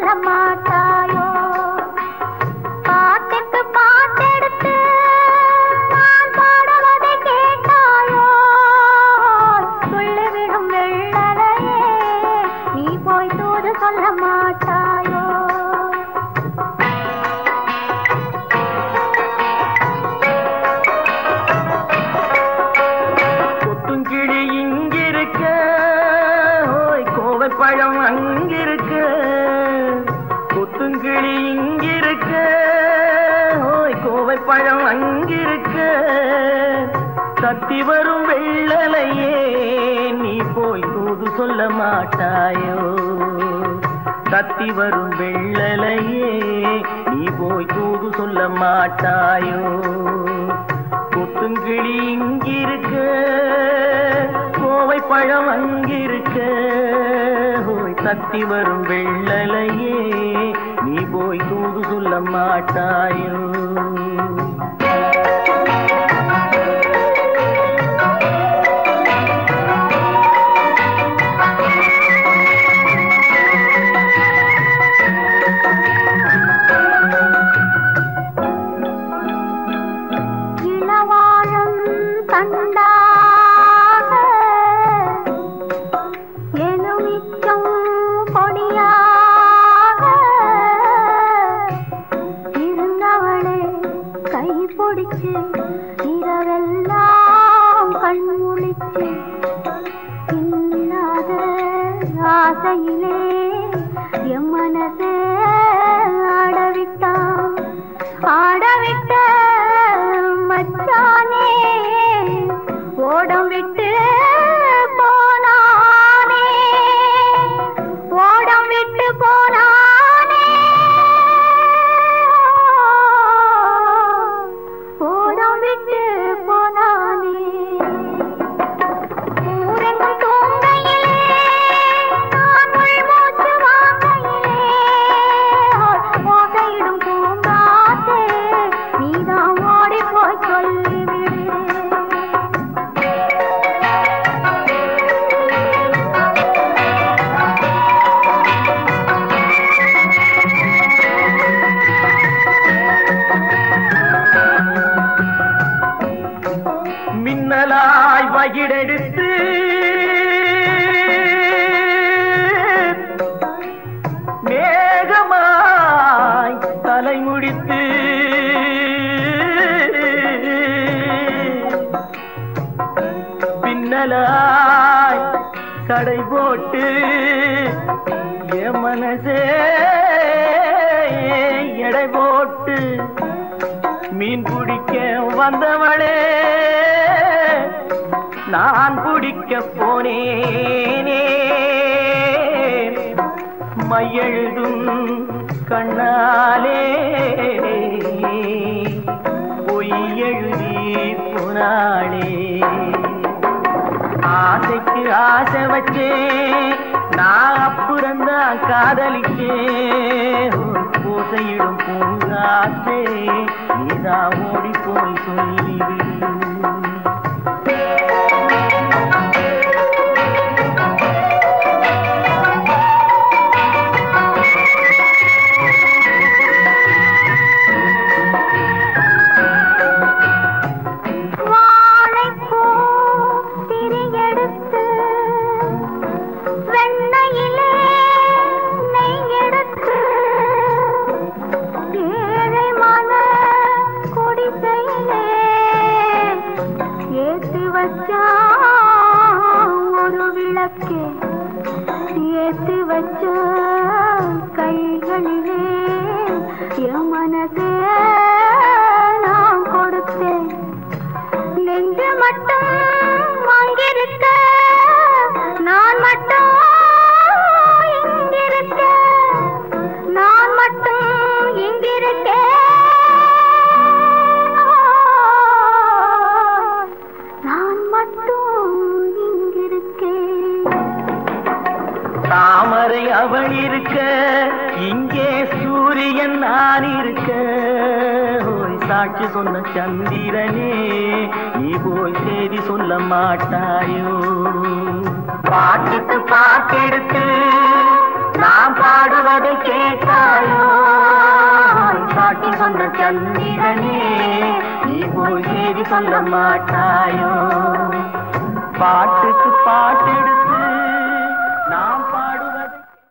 माता கிளி இங்கிருக்க. ஓய் கோவை பழம் அங்கிருக்க. தத்தி வரும் வெள்ளலையே நீ போய் தூது சொல்ல மாட்டாயோ? தத்தி வரும் வெள்ளலையே நீ போய் தூது சொல்ல மாட்டாயோ? கொத்துங்கிளி இங்கிருக்க. கோவை பழம் அங்கிருக்க. ஓய் தத்தி வரும் வெள்ளலையே போய் தூது சொல்ல மாட்டாயோ ஆசையிலே என் மனசே ஆடவிட்டான். ஆடவிட்ட மச்சானே ஓடம் விட்டு மின்னலாய் கடை போட்டு என் மனசே எடை போட்டு மீன் பிடிக்க வந்தவளே நான் பிடிக்க போனேனே. மையெழுதும் கண்ணாலே பொய் எழுதி போனாளே. ஆசைக்கு ஆசை வச்சே நான் அப்புறந்தான் காதலிச்சேன் பூசையிடும் பூங்காத்தே நீதான் ஓடி போய் சொல்லிவிடு. വെച്ചാ ഒരു വിളക്ക് ഏത്ത് വെച്ചോ தாமரை அவள் இருக்க இங்கே சூரியன் நான் இருக்க. ஓய் சாட்சி சொன்ன சந்திரனே நீ போய் செய்தி சொல்ல மாட்டாயோ? பாட்டுக்கு பாட்டெடுத்து நான் பாடுவதை கேட்டாயோ? சாட்சி சொன்ன சந்திரனே நீ போய் செய்தி சொல்ல மாட்டாயோ? பாட்டுக்கு பாட்டெடுத்து